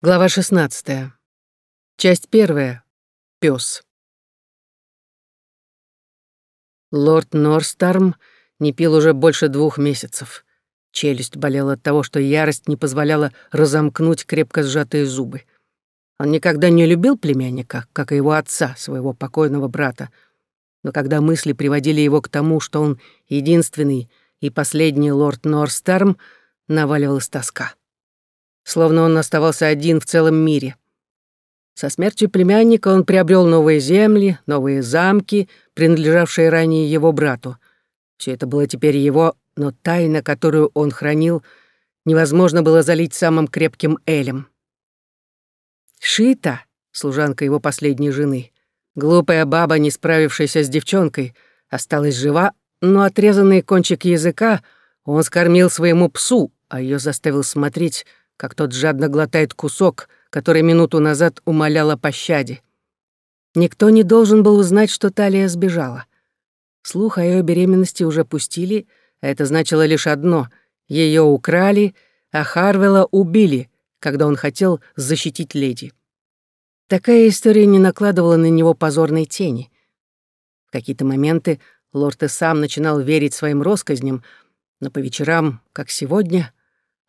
Глава 16. Часть первая. Пёс. Лорд Норстарм не пил уже больше двух месяцев. Челюсть болела от того, что ярость не позволяла разомкнуть крепко сжатые зубы. Он никогда не любил племянника, как и его отца, своего покойного брата. Но когда мысли приводили его к тому, что он единственный и последний лорд Норстарм, наваливалась тоска словно он оставался один в целом мире. Со смертью племянника он приобрел новые земли, новые замки, принадлежавшие ранее его брату. Все это было теперь его, но тайна, которую он хранил, невозможно было залить самым крепким элем. Шита, служанка его последней жены, глупая баба, не справившаяся с девчонкой, осталась жива, но отрезанный кончик языка он скормил своему псу, а ее заставил смотреть как тот жадно глотает кусок, который минуту назад умолял о пощаде. Никто не должен был узнать, что Талия сбежала. Слух о ее беременности уже пустили, а это значило лишь одно — ее украли, а Харвелла убили, когда он хотел защитить леди. Такая история не накладывала на него позорной тени. В какие-то моменты лорд и сам начинал верить своим россказням, но по вечерам, как сегодня,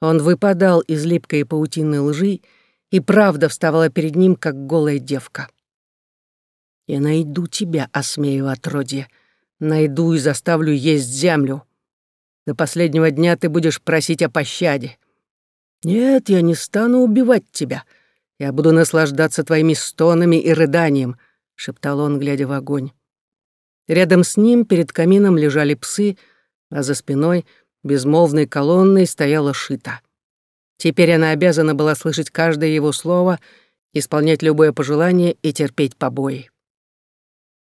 он выпадал из липкой паутины лжи, и правда вставала перед ним, как голая девка. «Я найду тебя, осмею отродье, найду и заставлю есть землю. До последнего дня ты будешь просить о пощаде. Нет, я не стану убивать тебя. Я буду наслаждаться твоими стонами и рыданием», — шептал он, глядя в огонь. Рядом с ним перед камином лежали псы, а за спиной — безмолвной колонной стояла Шита. Теперь она обязана была слышать каждое его слово, исполнять любое пожелание и терпеть побои.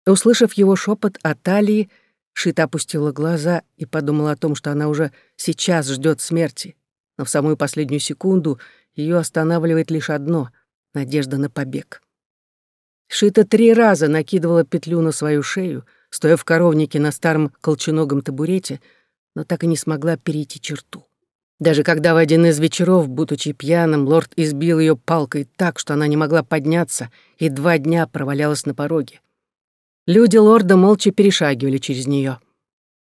Услышав его шепот о талии, Шита опустила глаза и подумала о том, что она уже сейчас ждет смерти, но в самую последнюю секунду ее останавливает лишь одно — надежда на побег. Шита три раза накидывала петлю на свою шею, стоя в коровнике на старом колченогом табурете — но так и не смогла перейти черту. Даже когда в один из вечеров, будучи пьяным, лорд избил ее палкой так, что она не могла подняться, и два дня провалялась на пороге. Люди лорда молча перешагивали через нее.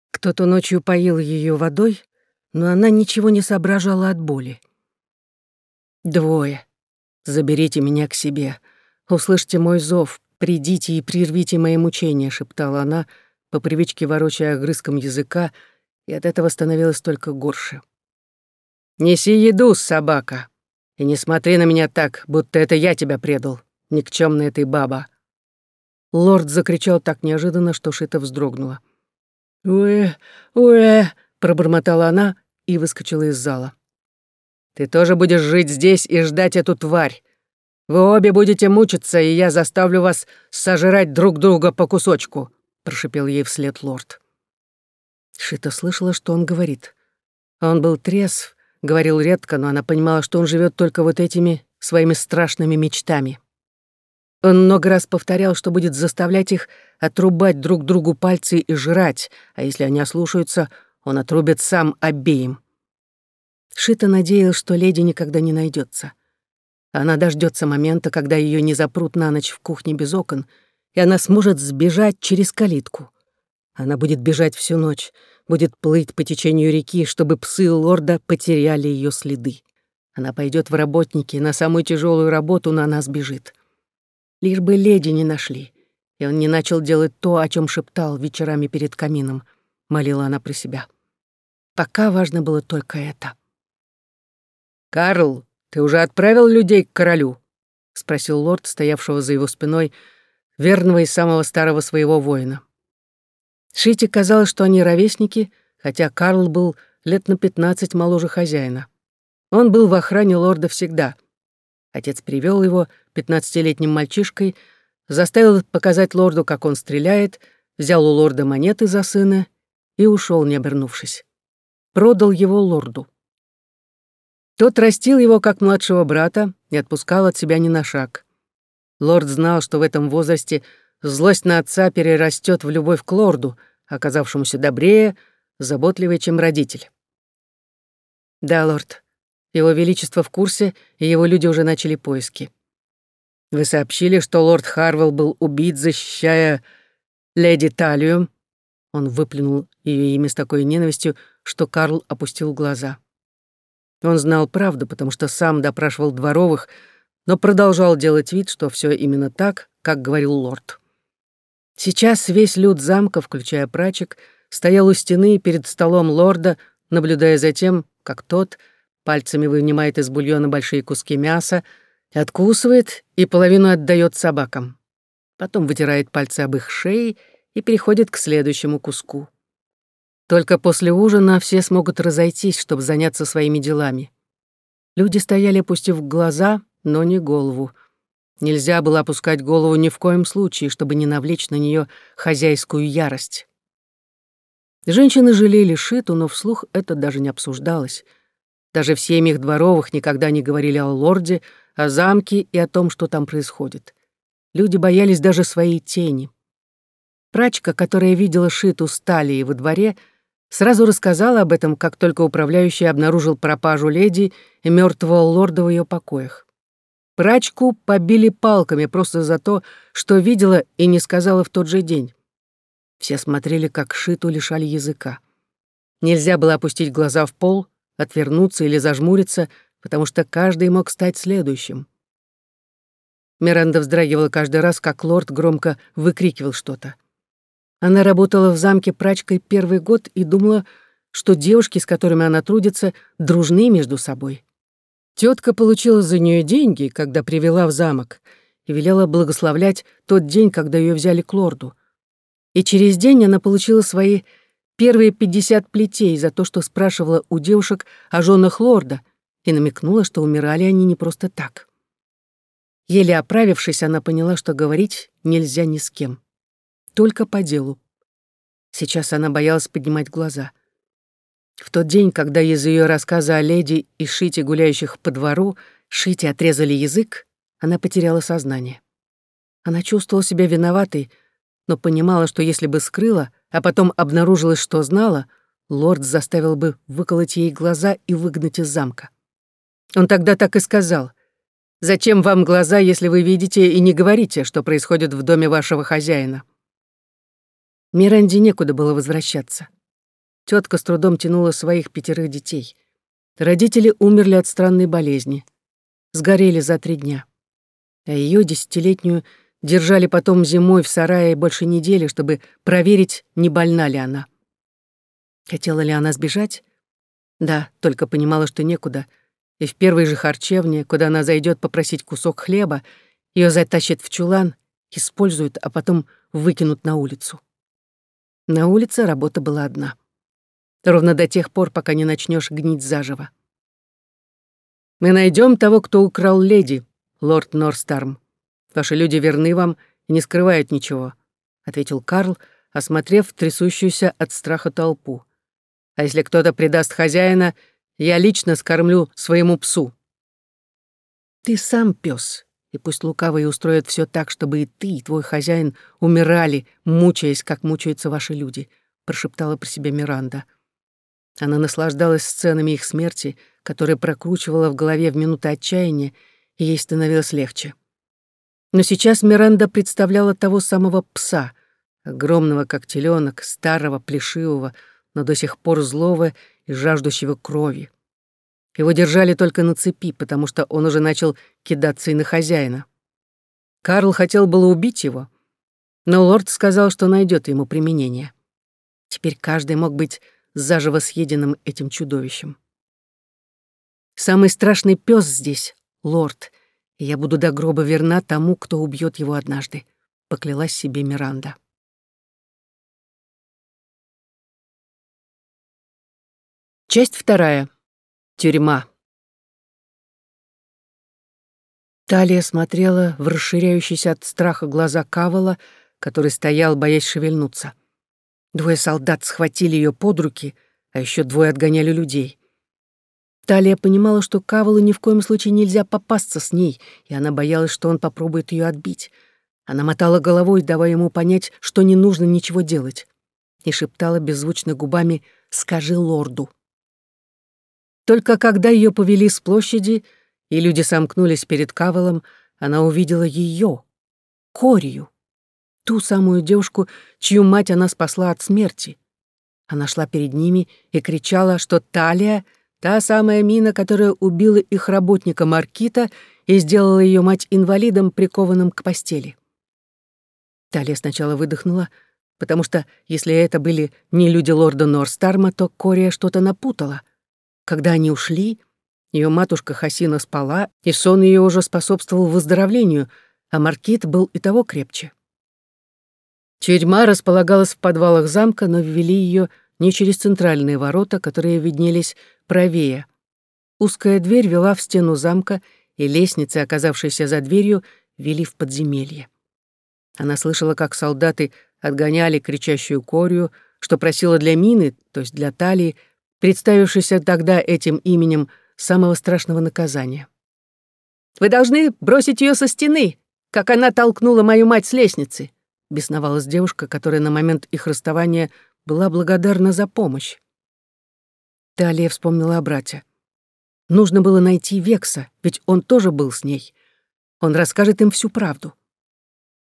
Кто-то ночью поил ее водой, но она ничего не соображала от боли. «Двое. Заберите меня к себе. Услышьте мой зов. Придите и прервите мои мучения», — шептала она, по привычке ворочая огрызком языка, и от этого становилось только горше. «Неси еду, собака, и не смотри на меня так, будто это я тебя предал, никчёмная ты баба». Лорд закричал так неожиданно, что Шита вздрогнула. «Уэ, уэ», — пробормотала она и выскочила из зала. «Ты тоже будешь жить здесь и ждать эту тварь. Вы обе будете мучиться, и я заставлю вас сожрать друг друга по кусочку», — прошипел ей вслед лорд. Шита слышала, что он говорит. Он был трезв, говорил редко, но она понимала, что он живет только вот этими своими страшными мечтами. Он много раз повторял, что будет заставлять их отрубать друг другу пальцы и жрать, а если они ослушаются, он отрубит сам обеим. Шита надеялась, что леди никогда не найдется. Она дождется момента, когда ее не запрут на ночь в кухне без окон, и она сможет сбежать через калитку. Она будет бежать всю ночь, будет плыть по течению реки, чтобы псы лорда потеряли ее следы. Она пойдет в работники, на самую тяжелую работу на нас бежит. Лишь бы леди не нашли, и он не начал делать то, о чем шептал вечерами перед камином, молила она про себя. Пока важно было только это. «Карл, ты уже отправил людей к королю?» — спросил лорд, стоявшего за его спиной, верного и самого старого своего воина. Шите казалось, что они ровесники, хотя Карл был лет на пятнадцать моложе хозяина. Он был в охране лорда всегда. Отец привел его пятнадцатилетним мальчишкой, заставил показать лорду, как он стреляет, взял у лорда монеты за сына и ушел, не обернувшись. Продал его лорду. Тот растил его как младшего брата и отпускал от себя ни на шаг. Лорд знал, что в этом возрасте Злость на отца перерастет в любовь к лорду, оказавшемуся добрее, заботливее, чем родитель. «Да, лорд, Его Величество в курсе, и его люди уже начали поиски. Вы сообщили, что лорд Харвелл был убит, защищая леди Талию. Он выплюнул ее имя с такой ненавистью, что Карл опустил глаза. Он знал правду, потому что сам допрашивал дворовых, но продолжал делать вид, что все именно так, как говорил лорд. Сейчас весь люд замка, включая прачек, стоял у стены перед столом лорда, наблюдая за тем, как тот пальцами вынимает из бульона большие куски мяса, откусывает и половину отдает собакам. Потом вытирает пальцы об их шеи и переходит к следующему куску. Только после ужина все смогут разойтись, чтобы заняться своими делами. Люди стояли, опустив глаза, но не голову. Нельзя было опускать голову ни в коем случае, чтобы не навлечь на нее хозяйскую ярость. Женщины жалели Шиту, но вслух это даже не обсуждалось. Даже в семьях дворовых никогда не говорили о лорде, о замке и о том, что там происходит. Люди боялись даже своей тени. Прачка, которая видела Шиту с талией во дворе, сразу рассказала об этом, как только управляющий обнаружил пропажу леди и мертвого лорда в ее покоях. Прачку побили палками просто за то, что видела и не сказала в тот же день. Все смотрели, как Шиту лишали языка. Нельзя было опустить глаза в пол, отвернуться или зажмуриться, потому что каждый мог стать следующим. Миранда вздрагивала каждый раз, как лорд громко выкрикивал что-то. Она работала в замке прачкой первый год и думала, что девушки, с которыми она трудится, дружны между собой. Тетка получила за нее деньги, когда привела в замок, и велела благословлять тот день, когда ее взяли к лорду. И через день она получила свои первые пятьдесят плетей за то, что спрашивала у девушек о женах лорда, и намекнула, что умирали они не просто так. Еле оправившись, она поняла, что говорить нельзя ни с кем. Только по делу. Сейчас она боялась поднимать глаза. В тот день, когда из ее рассказа о леди и Шите, гуляющих по двору, Шите отрезали язык, она потеряла сознание. Она чувствовала себя виноватой, но понимала, что если бы скрыла, а потом обнаружилось, что знала, лорд заставил бы выколоть ей глаза и выгнать из замка. Он тогда так и сказал. «Зачем вам глаза, если вы видите и не говорите, что происходит в доме вашего хозяина?» Миранде некуда было возвращаться. Тетка с трудом тянула своих пятерых детей. Родители умерли от странной болезни. Сгорели за три дня. А ее десятилетнюю держали потом зимой в сарае больше недели, чтобы проверить, не больна ли она. Хотела ли она сбежать? Да, только понимала, что некуда — и в первой же харчевне, куда она зайдет попросить кусок хлеба, ее затащат в чулан, используют, а потом выкинут на улицу. На улице работа была одна. Ровно до тех пор, пока не начнешь гнить заживо. «Мы найдем того, кто украл леди, лорд Норстарм. Ваши люди верны вам и не скрывают ничего», — ответил Карл, осмотрев трясущуюся от страха толпу. «А если кто-то предаст хозяина, я лично скормлю своему псу. Ты сам пес, и пусть лукавые устроят все так, чтобы и ты, и твой хозяин умирали, мучаясь, как мучаются ваши люди, прошептала про себя Миранда. Она наслаждалась сценами их смерти, которые прокручивала в голове в минуты отчаяния, и ей становилось легче. Но сейчас Миранда представляла того самого пса, огромного как теленок, старого, плешивого, но до сих пор злого и жаждущего крови. Его держали только на цепи, потому что он уже начал кидаться и на хозяина. Карл хотел было убить его, но лорд сказал, что найдет ему применение. Теперь каждый мог быть заживо съеденным этим чудовищем. Самый страшный пес здесь — лорд, и я буду до гроба верна тому, кто убьет его однажды, — поклялась себе Миранда. Часть вторая. Тюрьма. Талия смотрела в расширяющиеся от страха глаза Кавала, который стоял, боясь шевельнуться. Двое солдат схватили ее под руки, а еще двое отгоняли людей. Талия понимала, что Кавалу ни в коем случае нельзя попасться с ней, и она боялась, что он попробует ее отбить. Она мотала головой, давая ему понять, что не нужно ничего делать, и шептала беззвучно губами «Скажи лорду». Только когда ее повели с площади, и люди сомкнулись перед Кавелом, она увидела ее, Корию, ту самую девушку, чью мать она спасла от смерти. Она шла перед ними и кричала, что Талия — та самая мина, которая убила их работника Маркита и сделала ее мать инвалидом, прикованным к постели. Талия сначала выдохнула, потому что, если это были не люди лорда Норстарма, то Кория что-то напутала. Когда они ушли, ее матушка Хасина спала, и сон ее уже способствовал выздоровлению, а Маркит был и того крепче. Тюрьма располагалась в подвалах замка, но ввели ее не через центральные ворота, которые виднелись правее. Узкая дверь вела в стену замка, и лестницы, оказавшиеся за дверью, вели в подземелье. Она слышала, как солдаты отгоняли кричащую корью, что просила для Мины, то есть для Талии, представившейся тогда этим именем самого страшного наказания. «Вы должны бросить ее со стены, как она толкнула мою мать с лестницы», бесновалась девушка, которая на момент их расставания была благодарна за помощь. Талия вспомнила о брате. Нужно было найти Векса, ведь он тоже был с ней. Он расскажет им всю правду.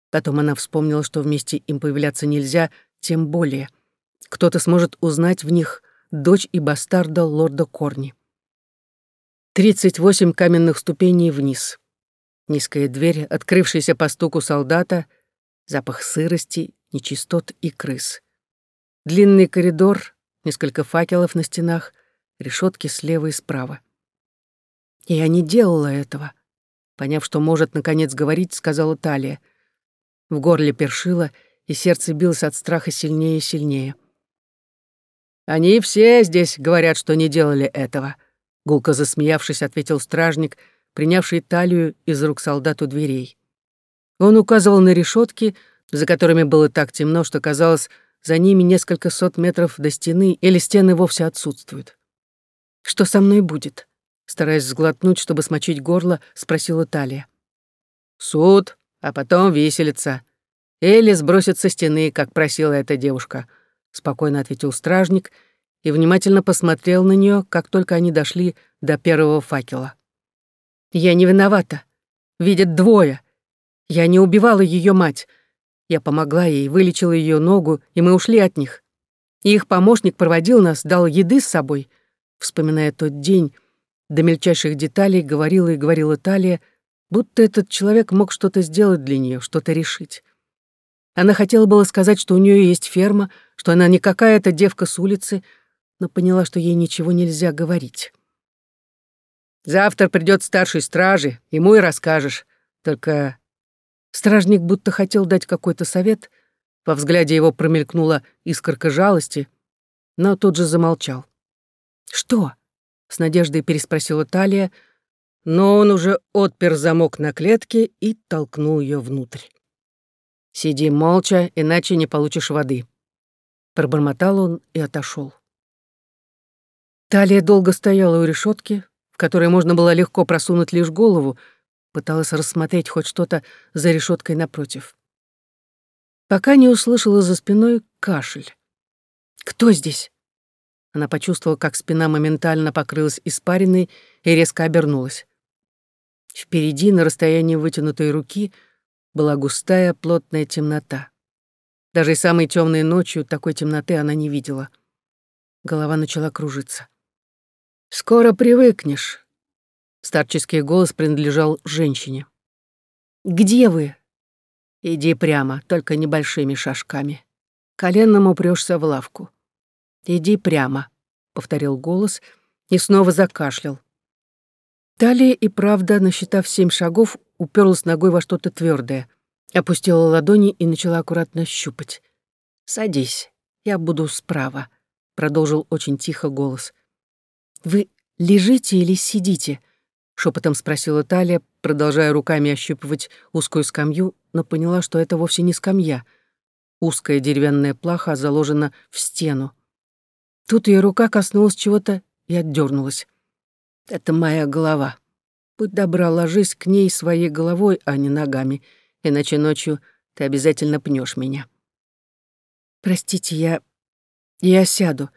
Потом она вспомнила, что вместе им появляться нельзя, тем более. Кто-то сможет узнать в них дочь и бастарда лорда Корни. Тридцать восемь каменных ступеней вниз. Низкая дверь, открывшаяся по стуку солдата, запах сырости, нечистот и крыс. Длинный коридор, несколько факелов на стенах, решетки слева и справа. Я не делала этого. Поняв, что может наконец говорить, сказала Талия. В горле першило, и сердце билось от страха сильнее и сильнее. «Они все здесь говорят, что не делали этого», — гулко засмеявшись, ответил стражник, принявший талию из рук солдату дверей. Он указывал на решетки, за которыми было так темно, что казалось, за ними несколько сот метров до стены или стены вовсе отсутствуют. «Что со мной будет?» Стараясь сглотнуть, чтобы смочить горло, спросила Талия. «Суд, а потом виселица. Или сбросит со стены, как просила эта девушка», — спокойно ответил стражник и внимательно посмотрел на нее, как только они дошли до первого факела. «Я не виновата. Видят двое. Я не убивала ее мать. Я помогла ей, вылечила ее ногу, и мы ушли от них. И их помощник проводил нас, дал еды с собой. Вспоминая тот день, до мельчайших деталей говорила и говорила Талия, будто этот человек мог что-то сделать для нее, что-то решить. Она хотела было сказать, что у нее есть ферма, что она не какая-то девка с улицы, но поняла, что ей ничего нельзя говорить. «Завтра придет старший стражи, ему и расскажешь. Только Стражник будто хотел дать какой-то совет, во взгляде его промелькнула искорка жалости, но тут же замолчал. «Что?» — с надеждой переспросила Талия, но он уже отпер замок на клетке и толкнул ее внутрь. «Сиди молча, иначе не получишь воды». Пробормотал он и отошел. Талия долго стояла у решетки, в которой можно было легко просунуть лишь голову, пыталась рассмотреть хоть что-то за решеткой напротив. Пока не услышала за спиной кашель. «Кто здесь?» Она почувствовала, как спина моментально покрылась испариной и резко обернулась. Впереди, на расстоянии вытянутой руки, была густая плотная темнота. Даже и самой темной ночью такой темноты она не видела. Голова начала кружиться. «Скоро привыкнешь», Старческий голос принадлежал женщине. «Где вы?» «Иди прямо, только небольшими шажками. Коленом упрёшься в лавку. Иди прямо», — повторил голос и снова закашлял. Талия и правда, насчитав семь шагов, уперлась ногой во что-то твердое, опустила ладони и начала аккуратно щупать. «Садись, я буду справа», — продолжил очень тихо голос. «Вы лежите или сидите?» Шепотом спросила Талия, продолжая руками ощупывать узкую скамью, но поняла, что это вовсе не скамья. Узкая деревянная плаха заложена в стену. Тут ее рука коснулась чего-то и отдернулась. «Это моя голова. Будь добра, ложись к ней своей головой, а не ногами, иначе ночью ты обязательно пнешь меня». «Простите, я... я сяду».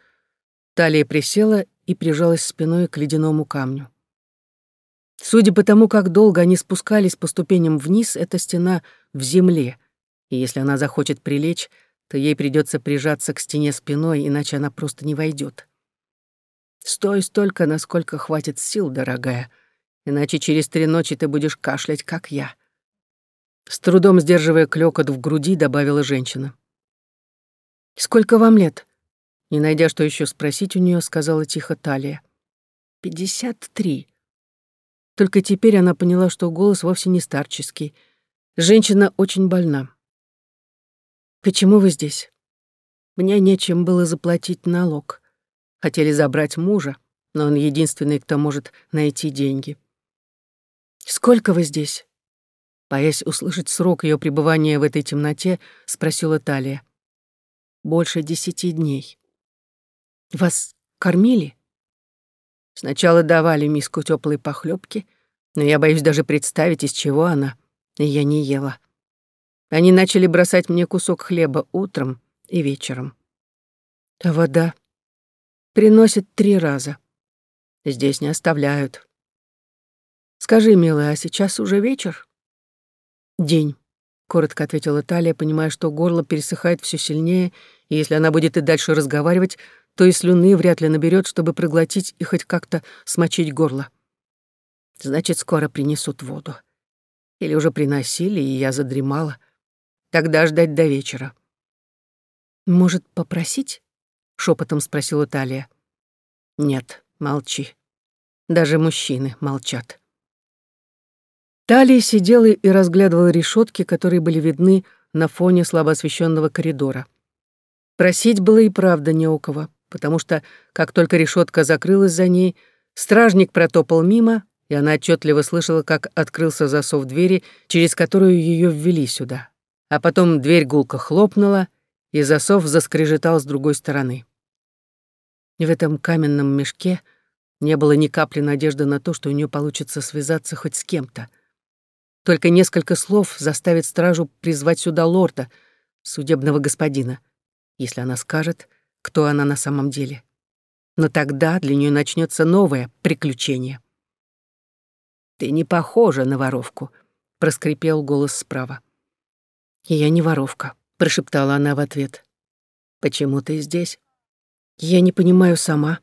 Талия присела и прижалась спиной к ледяному камню. Судя по тому, как долго они спускались по ступеням вниз, эта стена в земле, и если она захочет прилечь, то ей придется прижаться к стене спиной, иначе она просто не войдет. Стой столько, насколько хватит сил, дорогая, иначе через три ночи ты будешь кашлять, как я. С трудом сдерживая клёкот в груди, добавила женщина. «Сколько вам лет?» Не найдя, что еще спросить у нее, сказала тихо Талия. «Пятьдесят три». Только теперь она поняла, что голос вовсе не старческий. Женщина очень больна. «Почему вы здесь?» «Мне нечем было заплатить налог. Хотели забрать мужа, но он единственный, кто может найти деньги». «Сколько вы здесь?» Боясь услышать срок ее пребывания в этой темноте, спросила Талия. «Больше десяти дней». «Вас кормили?» Сначала давали миску теплой похлебки, но я боюсь даже представить, из чего она, и я не ела. Они начали бросать мне кусок хлеба утром и вечером. А вода приносят три раза. Здесь не оставляют. Скажи, милая, а сейчас уже вечер? День, коротко ответила Талия, понимая, что горло пересыхает все сильнее, и если она будет и дальше разговаривать, то и слюны вряд ли наберет, чтобы проглотить и хоть как-то смочить горло. Значит, скоро принесут воду. Или уже приносили, и я задремала. Тогда ждать до вечера. «Может, попросить?» — шепотом спросила Талия. «Нет, молчи. Даже мужчины молчат». Талия сидела и разглядывала решетки, которые были видны на фоне слабо освещенного коридора. Просить было и правда не у кого, потому что, как только решетка закрылась за ней, стражник протопал мимо, и она отчетливо слышала, как открылся засов двери, через которую ее ввели сюда а потом дверь гулко хлопнула, и засов заскрежетал с другой стороны. В этом каменном мешке не было ни капли надежды на то, что у нее получится связаться хоть с кем-то. Только несколько слов заставит стражу призвать сюда лорда, судебного господина, если она скажет, кто она на самом деле. Но тогда для нее начнется новое приключение. «Ты не похожа на воровку», — проскрипел голос справа. «Я не воровка», — прошептала она в ответ. «Почему ты здесь?» «Я не понимаю сама.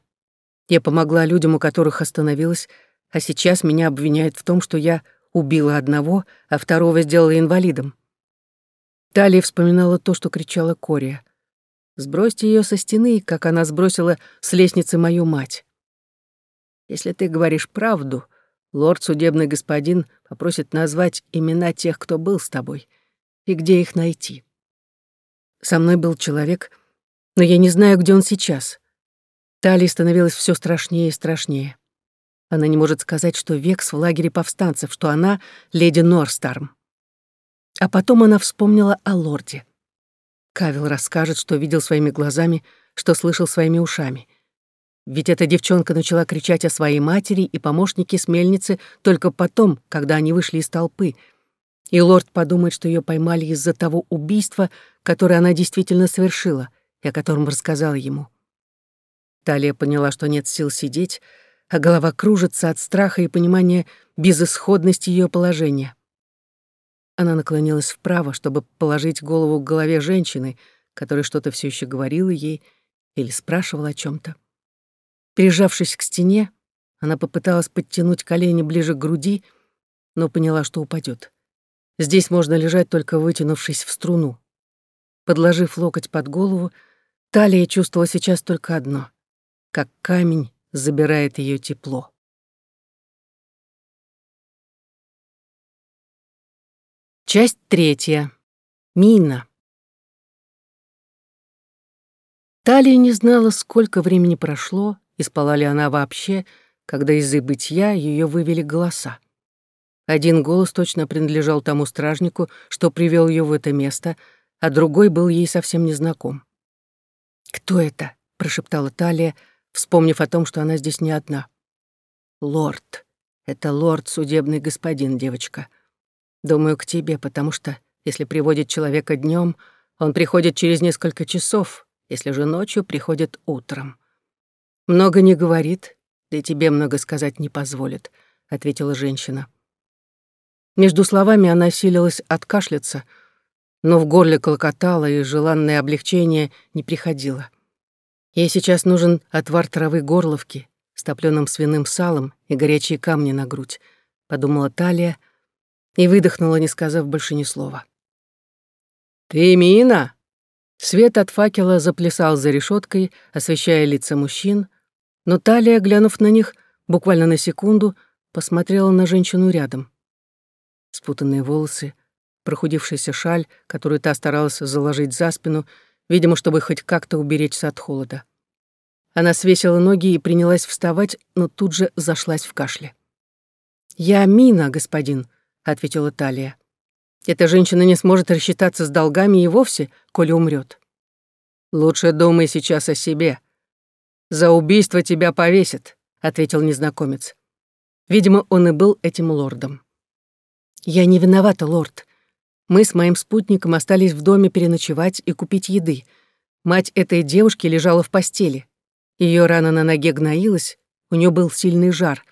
Я помогла людям, у которых остановилась, а сейчас меня обвиняют в том, что я убила одного, а второго сделала инвалидом». Талия вспоминала то, что кричала Кория. «Сбросьте ее со стены, как она сбросила с лестницы мою мать». «Если ты говоришь правду, лорд-судебный господин попросит назвать имена тех, кто был с тобой и где их найти. Со мной был человек, но я не знаю, где он сейчас. Талии становилось все страшнее и страшнее. Она не может сказать, что Векс в лагере повстанцев, что она — леди Норстарм. А потом она вспомнила о лорде. Кавил расскажет, что видел своими глазами, что слышал своими ушами. Ведь эта девчонка начала кричать о своей матери и помощнике с мельницы только потом, когда они вышли из толпы — и лорд подумает, что ее поймали из-за того убийства, которое она действительно совершила и о котором рассказала ему. Талия поняла, что нет сил сидеть, а голова кружится от страха и понимания безысходности ее положения. Она наклонилась вправо, чтобы положить голову к голове женщины, которая что-то все еще говорила ей или спрашивала о чем то Прижавшись к стене, она попыталась подтянуть колени ближе к груди, но поняла, что упадет. Здесь можно лежать, только вытянувшись в струну. Подложив локоть под голову, Талия чувствовала сейчас только одно — как камень забирает ее тепло. Часть третья. Мина. Талия не знала, сколько времени прошло, и спала ли она вообще, когда из-за бытия ее вывели голоса. Один голос точно принадлежал тому стражнику, что привел ее в это место, а другой был ей совсем незнаком. «Кто это?» — прошептала Талия, вспомнив о том, что она здесь не одна. «Лорд. Это лорд, судебный господин, девочка. Думаю, к тебе, потому что, если приводит человека днем, он приходит через несколько часов, если же ночью приходит утром. «Много не говорит, да и тебе много сказать не позволит», — ответила женщина. Между словами она силилась откашляться, но в горле клокотало, и желанное облегчение не приходило. Ей сейчас нужен отвар травы горловки с топлёным свиным салом и горячие камни на грудь, подумала Талия и выдохнула, не сказав больше ни слова. «Ты Мина?» Свет от факела заплясал за решеткой, освещая лица мужчин, но Талия, глянув на них, буквально на секунду, посмотрела на женщину рядом. Спутанные волосы, прохудившаяся шаль, которую та старалась заложить за спину, видимо, чтобы хоть как-то уберечься от холода. Она свесила ноги и принялась вставать, но тут же зашлась в кашле. «Я Мина, господин», — ответила Талия. «Эта женщина не сможет рассчитаться с долгами и вовсе, коли умрет. «Лучше думай сейчас о себе», «За убийство тебя повесят», — ответил незнакомец. Видимо, он и был этим лордом. «Я не виновата, лорд. Мы с моим спутником остались в доме переночевать и купить еды. Мать этой девушки лежала в постели. Ее рана на ноге гноилась, у нее был сильный жар.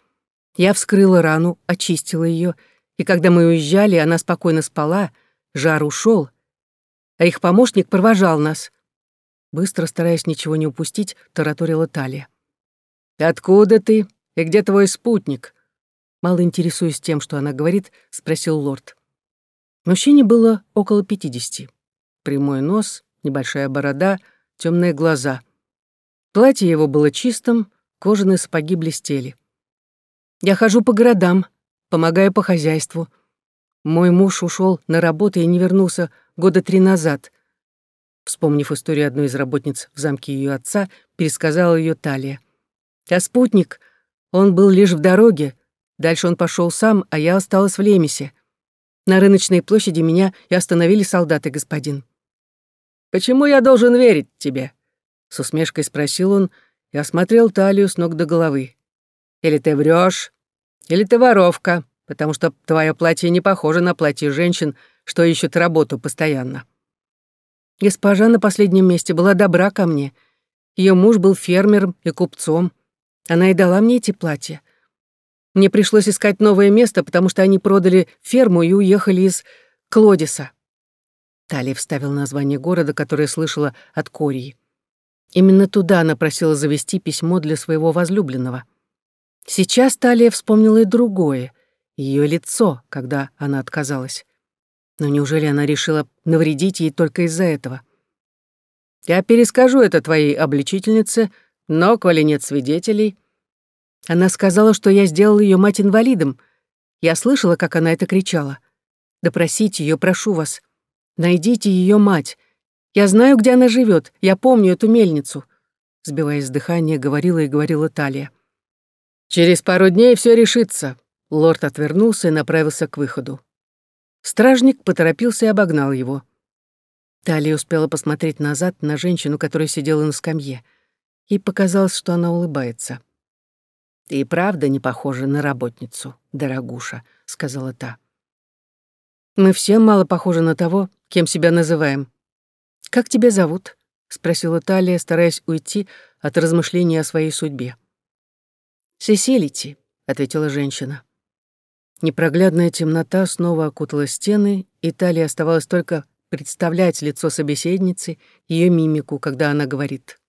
Я вскрыла рану, очистила ее, и когда мы уезжали, она спокойно спала, жар ушел, а их помощник провожал нас. Быстро, стараясь ничего не упустить, тараторила Талия. «Откуда ты? И где твой спутник?» Мало интересуясь тем, что она говорит, спросил лорд. Мужчине было около пятидесяти. Прямой нос, небольшая борода, темные глаза. Платье его было чистым, кожаные сапоги блестели. «Я хожу по городам, помогаю по хозяйству. Мой муж ушел на работу и не вернулся года три назад. Вспомнив историю одной из работниц в замке ее отца, пересказала ее Талия. «А спутник, он был лишь в дороге. Дальше он пошел сам, а я осталась в Лемесе. На рыночной площади меня и остановили солдаты, господин». «Почему я должен верить тебе?» С усмешкой спросил он и осмотрел Талию с ног до головы. «Или ты врешь, или ты воровка, потому что твое платье не похоже на платье женщин, что ищут работу постоянно». Госпожа на последнем месте была добра ко мне. Ее муж был фермером и купцом. Она и дала мне эти платья. Мне пришлось искать новое место, потому что они продали ферму и уехали из Клодиса. Талия вставил название города, которое слышала от Кории. Именно туда она просила завести письмо для своего возлюбленного. Сейчас Талия вспомнила и другое, ее лицо, когда она отказалась. Но неужели она решила навредить ей только из-за этого? Я перескажу это твоей обличительнице, но, коли нет свидетелей... Она сказала, что я сделал ее мать инвалидом. Я слышала, как она это кричала. Допросите ее, прошу вас. Найдите ее мать. Я знаю, где она живет. Я помню эту мельницу. Сбиваясь с дыхания, говорила и говорила Талия. Через пару дней все решится. Лорд отвернулся и направился к выходу. Стражник поторопился и обогнал его. Талия успела посмотреть назад на женщину, которая сидела на скамье. Ей показалось, что она улыбается. «Ты и правда не похожа на работницу, дорогуша», — сказала та. «Мы все мало похожи на того, кем себя называем. Как тебя зовут?» — спросила Талия, стараясь уйти от размышлений о своей судьбе. «Сесилити», — ответила женщина. Непроглядная темнота снова окутала стены, и Талии оставалось только представлять лицо собеседницы, ее мимику, когда она говорит.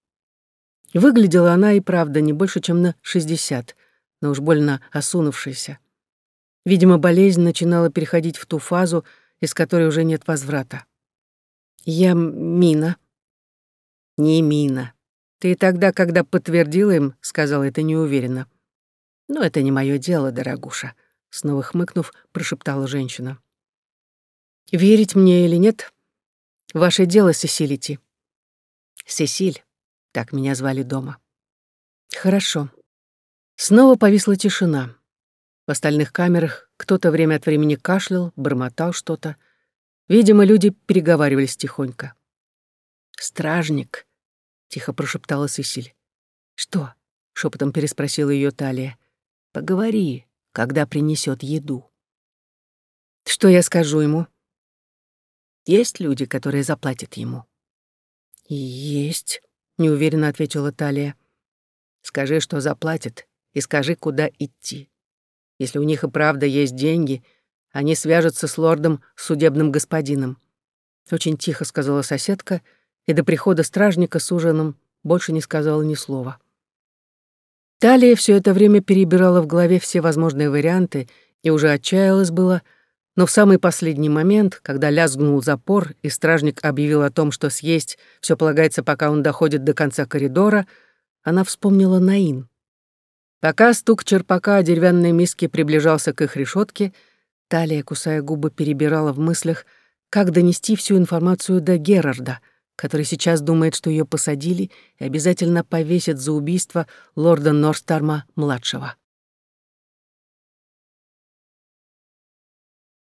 Выглядела она и правда не больше, чем на 60, но уж больно осунувшаяся. Видимо, болезнь начинала переходить в ту фазу, из которой уже нет возврата. «Я Мина». «Не Мина. Ты тогда, когда подтвердила им, сказала это неуверенно. Но это не мое дело, дорогуша снова хмыкнув, прошептала женщина. Верить мне или нет? Ваше дело, Сесилити. Сесиль, так меня звали дома. Хорошо. Снова повисла тишина. В остальных камерах кто-то время от времени кашлял, бормотал что-то. Видимо, люди переговаривались тихонько. «Стражник», — тихо прошептала Сесиль. «Что?» — шепотом переспросила ее Талия. «Поговори, когда принесет еду. Что я скажу ему? Есть люди, которые заплатят ему. Есть, неуверенно ответила Талия. Скажи, что заплатят, и скажи, куда идти. Если у них и правда есть деньги, они свяжутся с лордом, судебным господином. Очень тихо сказала соседка, и до прихода стражника с ужином больше не сказала ни слова. Талия все это время перебирала в голове все возможные варианты и уже отчаялась было, но в самый последний момент, когда лязгнул запор и стражник объявил о том, что съесть все полагается, пока он доходит до конца коридора, она вспомнила Наин. Пока стук черпака о деревянной миске приближался к их решетке, Талия, кусая губы, перебирала в мыслях, как донести всю информацию до Герарда, который сейчас думает, что ее посадили и обязательно повесят за убийство лорда Норстарма-младшего.